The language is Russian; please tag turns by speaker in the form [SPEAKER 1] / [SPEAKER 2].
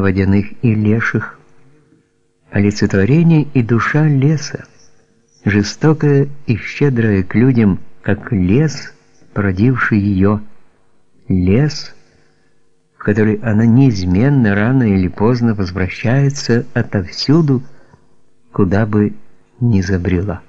[SPEAKER 1] водяных и леших, олицетворение и душа леса, жестокая и щедрая к людям, как лес, породивший ее, лес, в который она неизменно рано или поздно возвращается отовсюду, куда бы ни забрела.